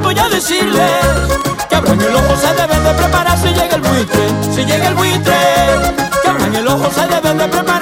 voy a decirles que abran el ojo, se deben de preparar si llega el buitre, si llega el buitre, que abran el ojo, se deben de preparar.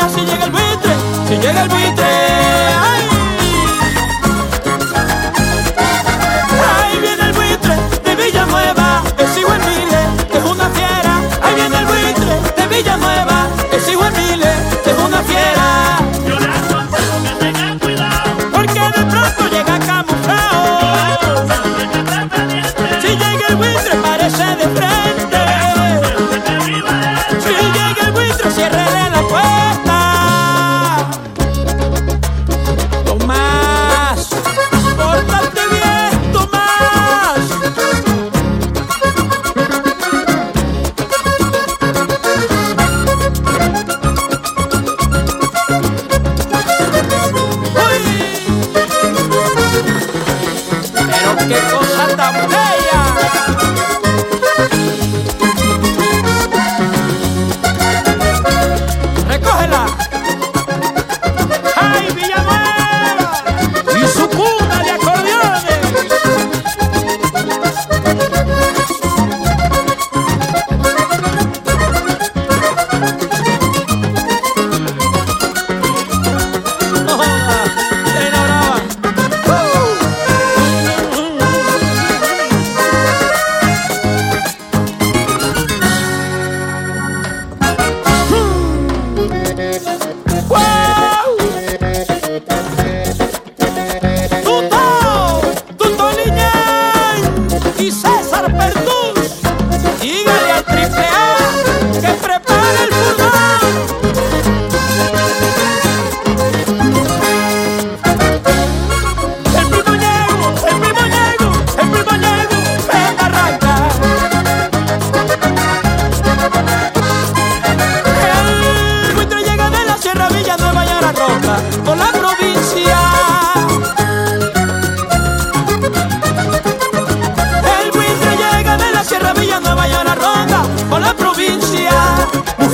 qué cosa tan bella.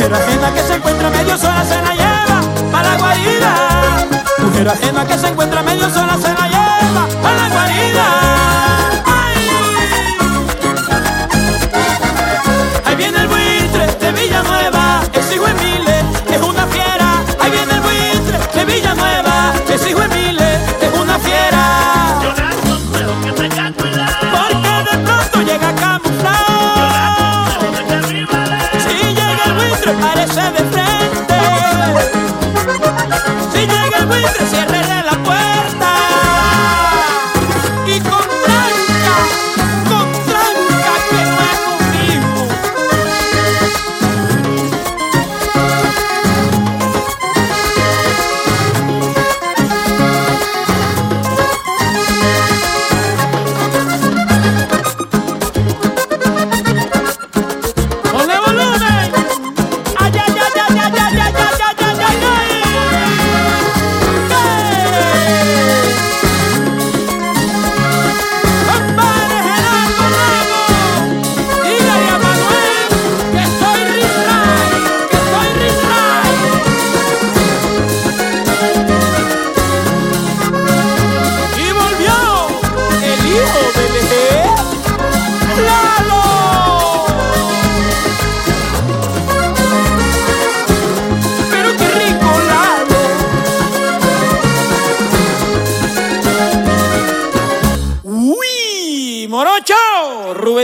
Mujer ajena que se encuentra medio sola se la lleva para la guarida. Mujer ajena que se encuentra medio sola se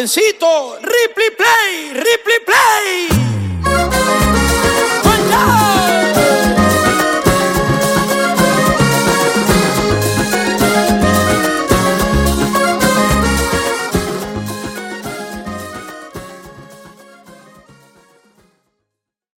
jovencito. Ripley Play, Ripley Play.